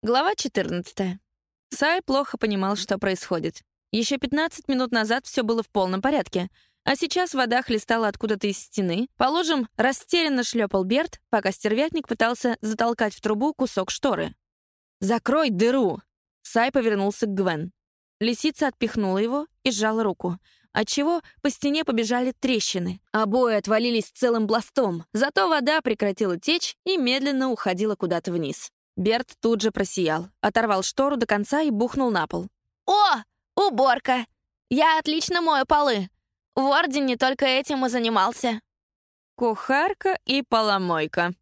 Глава 14. Сай плохо понимал, что происходит. Еще 15 минут назад все было в полном порядке, а сейчас вода хлестала откуда-то из стены. По лужам растерянно шлепал Берт, пока стервятник пытался затолкать в трубу кусок шторы. «Закрой дыру!» Сай повернулся к Гвен. Лисица отпихнула его и сжала руку, отчего по стене побежали трещины. Обои отвалились целым бластом, зато вода прекратила течь и медленно уходила куда-то вниз. Берт тут же просиял, оторвал штору до конца и бухнул на пол. «О, уборка! Я отлично мою полы. В Ордене только этим и занимался». «Кухарка и поломойка».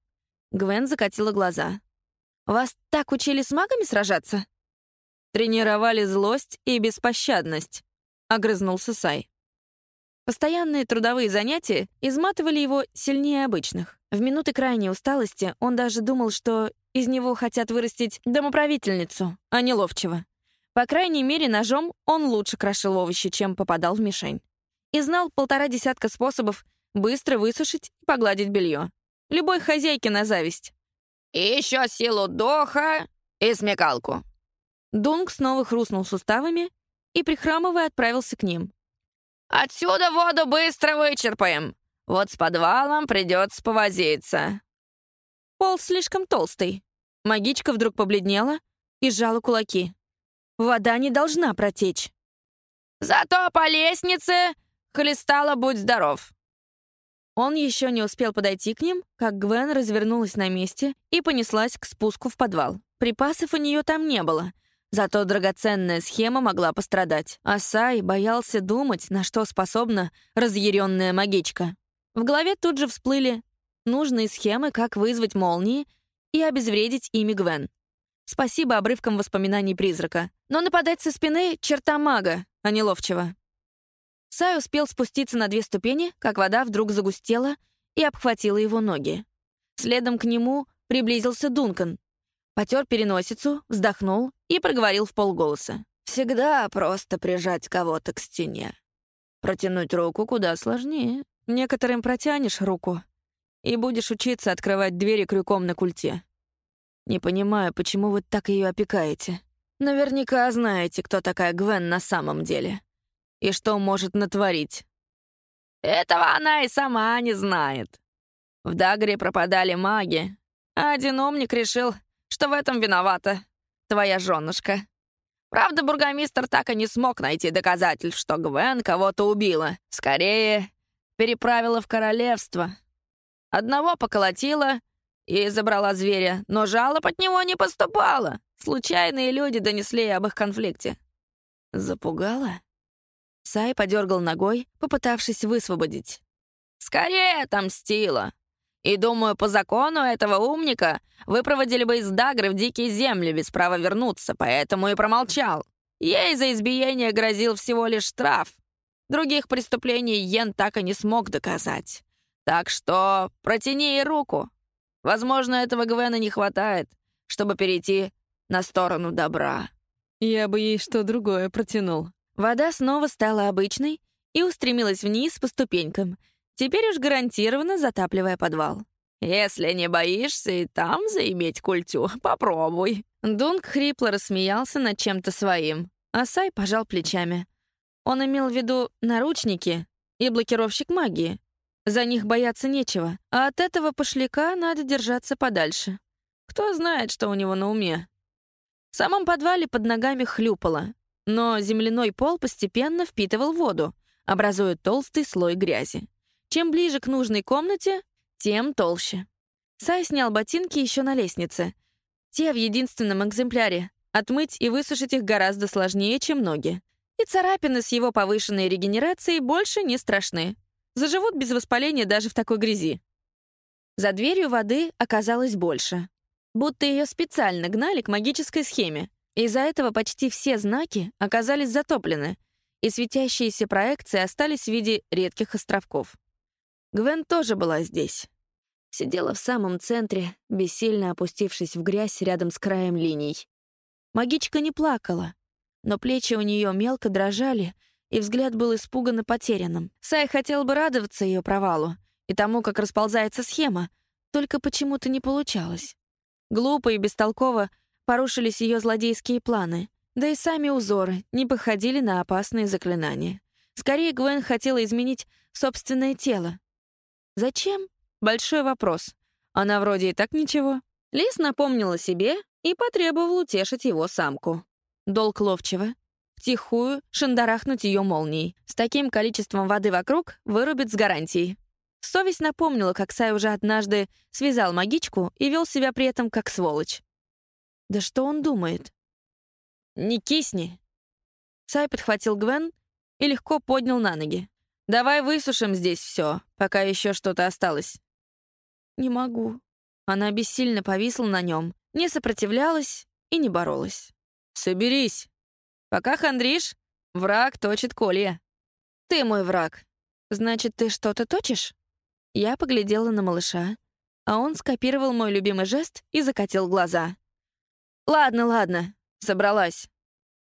Гвен закатила глаза. «Вас так учили с магами сражаться?» «Тренировали злость и беспощадность», — огрызнулся Сай. Постоянные трудовые занятия изматывали его сильнее обычных. В минуты крайней усталости он даже думал, что из него хотят вырастить домоправительницу, а не ловчего. По крайней мере, ножом он лучше крошил овощи, чем попадал в мишень. И знал полтора десятка способов быстро высушить и погладить белье. Любой хозяйке на зависть. «И еще силу духа и смекалку». Дунк снова хрустнул суставами и, прихрамывая, отправился к ним. «Отсюда воду быстро вычерпаем. Вот с подвалом придется повозиться». Пол слишком толстый. Магичка вдруг побледнела и сжала кулаки. Вода не должна протечь. «Зато по лестнице хлестала будь здоров». Он еще не успел подойти к ним, как Гвен развернулась на месте и понеслась к спуску в подвал. Припасов у нее там не было, зато драгоценная схема могла пострадать. А Сай боялся думать, на что способна разъяренная магичка. В голове тут же всплыли нужные схемы, как вызвать молнии и обезвредить ими Гвен. Спасибо обрывкам воспоминаний призрака. Но нападать со спины — черта мага, а не ловчего. Сай успел спуститься на две ступени, как вода вдруг загустела и обхватила его ноги. Следом к нему приблизился Дункан. Потер переносицу, вздохнул и проговорил в полголоса. «Всегда просто прижать кого-то к стене. Протянуть руку куда сложнее. Некоторым протянешь руку, и будешь учиться открывать двери крюком на культе. Не понимаю, почему вы так ее опекаете. Наверняка знаете, кто такая Гвен на самом деле. И что может натворить. Этого она и сама не знает. В Дагре пропадали маги, а один умник решил, что в этом виновата твоя женушка. Правда, бургомистр так и не смог найти доказательств, что Гвен кого-то убила. Скорее, переправила в королевство, Одного поколотила и забрала зверя, но жалоб от него не поступало. Случайные люди донесли об их конфликте. Запугала? Сай подергал ногой, попытавшись высвободить. «Скорее отомстила. И, думаю, по закону этого умника вы проводили бы из Дагры в дикие земли без права вернуться, поэтому и промолчал. Ей за избиение грозил всего лишь штраф. Других преступлений Йен так и не смог доказать. Так что протяни ей руку. Возможно, этого Гвена не хватает, чтобы перейти на сторону добра». Я бы ей что другое протянул. Вода снова стала обычной и устремилась вниз по ступенькам, теперь уж гарантированно затапливая подвал. «Если не боишься и там заиметь культю, попробуй». Дунк хрипло рассмеялся над чем-то своим, а Сай пожал плечами. Он имел в виду наручники и блокировщик магии. За них бояться нечего, а от этого пошляка надо держаться подальше. Кто знает, что у него на уме. В самом подвале под ногами хлюпало, но земляной пол постепенно впитывал воду, образуя толстый слой грязи. Чем ближе к нужной комнате, тем толще. Сай снял ботинки еще на лестнице. Те в единственном экземпляре. Отмыть и высушить их гораздо сложнее, чем ноги. И царапины с его повышенной регенерацией больше не страшны. Заживут без воспаления даже в такой грязи. За дверью воды оказалось больше. Будто ее специально гнали к магической схеме. Из-за этого почти все знаки оказались затоплены, и светящиеся проекции остались в виде редких островков. Гвен тоже была здесь. Сидела в самом центре, бессильно опустившись в грязь рядом с краем линий. Магичка не плакала, но плечи у нее мелко дрожали, и взгляд был испуганно потерянным. Сай хотел бы радоваться ее провалу и тому, как расползается схема, только почему-то не получалось. Глупо и бестолково порушились ее злодейские планы, да и сами узоры не походили на опасные заклинания. Скорее, Гвен хотела изменить собственное тело. Зачем? Большой вопрос. Она вроде и так ничего. Лис напомнила себе и потребовал утешить его самку. Долг ловчего — втихую шандарахнуть ее молнией. С таким количеством воды вокруг вырубит с гарантией. Совесть напомнила, как Сай уже однажды связал магичку и вел себя при этом как сволочь. Да что он думает? «Не кисни!» Сай подхватил Гвен и легко поднял на ноги. «Давай высушим здесь все, пока еще что-то осталось». «Не могу». Она бессильно повисла на нем, не сопротивлялась и не боролась. «Соберись. Пока хандришь, враг точит колья». «Ты мой враг. Значит, ты что-то точишь?» Я поглядела на малыша, а он скопировал мой любимый жест и закатил глаза. «Ладно, ладно, собралась.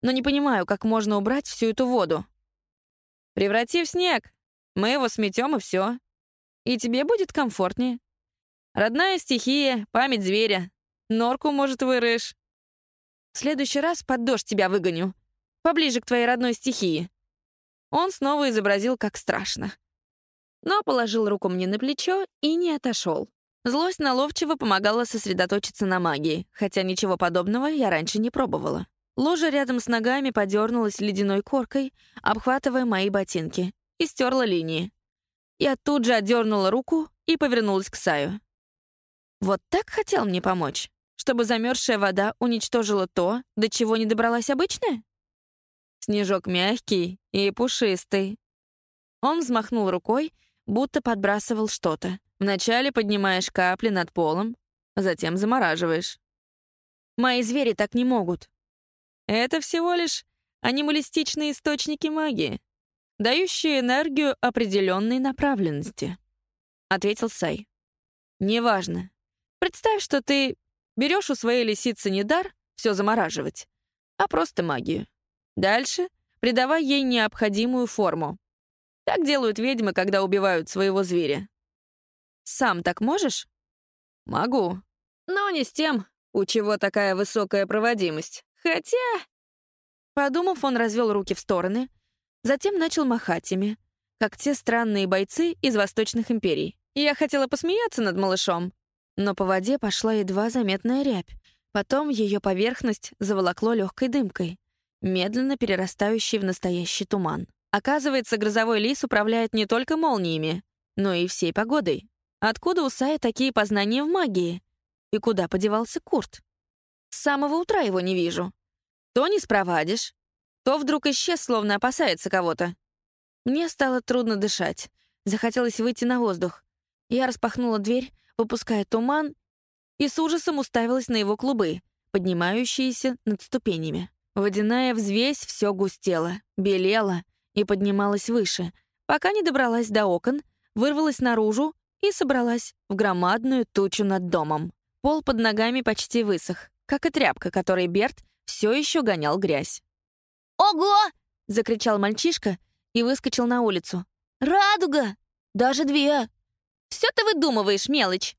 Но не понимаю, как можно убрать всю эту воду. Преврати в снег. Мы его сметем и все. И тебе будет комфортнее. Родная стихия, память зверя. Норку, может, вырыешь. В следующий раз под дождь тебя выгоню. Поближе к твоей родной стихии». Он снова изобразил, как страшно но положил руку мне на плечо и не отошел. Злость на ловчего помогала сосредоточиться на магии, хотя ничего подобного я раньше не пробовала. Лужа рядом с ногами подернулась ледяной коркой, обхватывая мои ботинки, и стерла линии. Я тут же отдернула руку и повернулась к Саю. Вот так хотел мне помочь, чтобы замерзшая вода уничтожила то, до чего не добралась обычная? Снежок мягкий и пушистый. Он взмахнул рукой, будто подбрасывал что-то. Вначале поднимаешь капли над полом, затем замораживаешь. Мои звери так не могут. Это всего лишь анималистичные источники магии, дающие энергию определенной направленности, — ответил Сай. Неважно. Представь, что ты берешь у своей лисицы не дар все замораживать, а просто магию. Дальше придавай ей необходимую форму. Так делают ведьмы, когда убивают своего зверя. Сам так можешь? Могу. Но не с тем, у чего такая высокая проводимость. Хотя... Подумав, он развел руки в стороны, затем начал махать ими, как те странные бойцы из восточных империй. Я хотела посмеяться над малышом, но по воде пошла едва заметная рябь. Потом ее поверхность заволокло легкой дымкой, медленно перерастающей в настоящий туман. Оказывается, грозовой лис управляет не только молниями, но и всей погодой. Откуда у Сая такие познания в магии? И куда подевался Курт? С самого утра его не вижу. То не спровадишь, то вдруг исчез, словно опасается кого-то. Мне стало трудно дышать. Захотелось выйти на воздух. Я распахнула дверь, выпуская туман, и с ужасом уставилась на его клубы, поднимающиеся над ступенями. Водяная взвесь все густела, белела — и поднималась выше, пока не добралась до окон, вырвалась наружу и собралась в громадную тучу над домом. Пол под ногами почти высох, как и тряпка, которой Берт все еще гонял грязь. «Ого!» — закричал мальчишка и выскочил на улицу. «Радуга! Даже две!» «Все ты выдумываешь, мелочь!»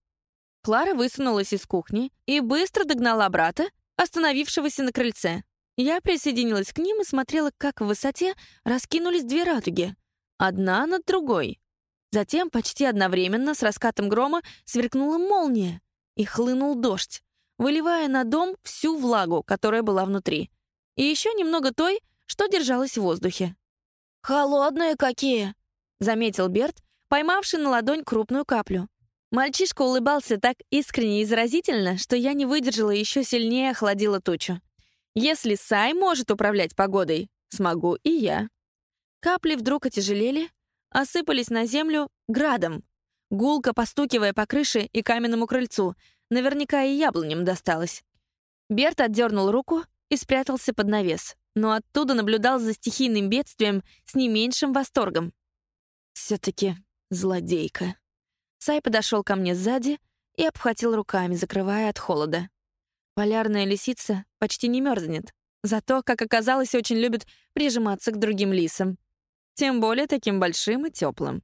Клара высунулась из кухни и быстро догнала брата, остановившегося на крыльце. Я присоединилась к ним и смотрела, как в высоте раскинулись две радуги. Одна над другой. Затем почти одновременно с раскатом грома сверкнула молния и хлынул дождь, выливая на дом всю влагу, которая была внутри. И еще немного той, что держалась в воздухе. «Холодные какие!» — заметил Берт, поймавший на ладонь крупную каплю. Мальчишка улыбался так искренне и заразительно, что я не выдержала и еще сильнее охладила тучу. Если Сай может управлять погодой, смогу и я. Капли вдруг отяжелели, осыпались на землю градом, гулко постукивая по крыше и каменному крыльцу. Наверняка и яблоням досталось. Берт отдернул руку и спрятался под навес, но оттуда наблюдал за стихийным бедствием с не меньшим восторгом. Все-таки злодейка. Сай подошел ко мне сзади и обхватил руками, закрывая от холода. Полярная лисица почти не мерзнет, зато, как оказалось, очень любит прижиматься к другим лисам. Тем более таким большим и теплым.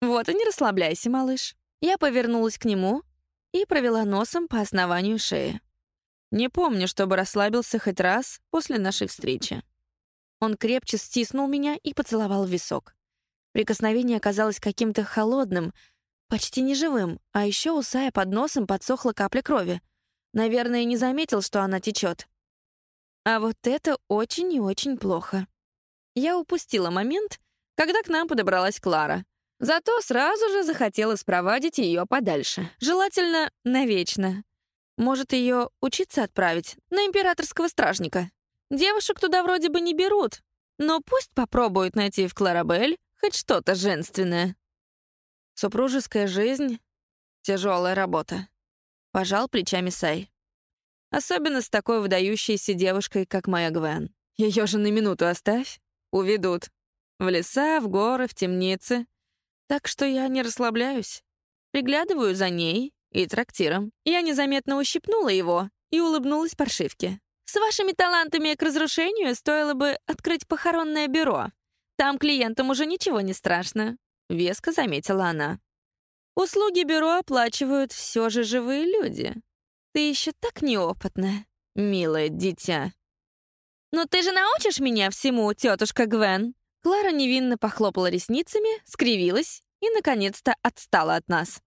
Вот и не расслабляйся, малыш. Я повернулась к нему и провела носом по основанию шеи. Не помню, чтобы расслабился хоть раз после нашей встречи. Он крепче стиснул меня и поцеловал висок. Прикосновение оказалось каким-то холодным, почти неживым, а еще у под носом подсохла капля крови. Наверное, не заметил, что она течет. А вот это очень и очень плохо. Я упустила момент, когда к нам подобралась Клара. Зато сразу же захотела спровадить ее подальше. Желательно навечно. Может, ее учиться отправить на императорского стражника. Девушек туда вроде бы не берут, но пусть попробуют найти в Кларабель хоть что-то женственное. Супружеская жизнь — тяжелая работа. Пожал плечами Сай. Особенно с такой выдающейся девушкой, как моя Гвен. Ее же на минуту оставь, уведут. В леса, в горы, в темницы. Так что я не расслабляюсь. Приглядываю за ней и трактиром. Я незаметно ущипнула его и улыбнулась паршивке. «С вашими талантами к разрушению стоило бы открыть похоронное бюро. Там клиентам уже ничего не страшно», — веско заметила она. «Услуги бюро оплачивают все же живые люди. Ты еще так неопытная, милое дитя». «Но ты же научишь меня всему, тетушка Гвен?» Клара невинно похлопала ресницами, скривилась и, наконец-то, отстала от нас.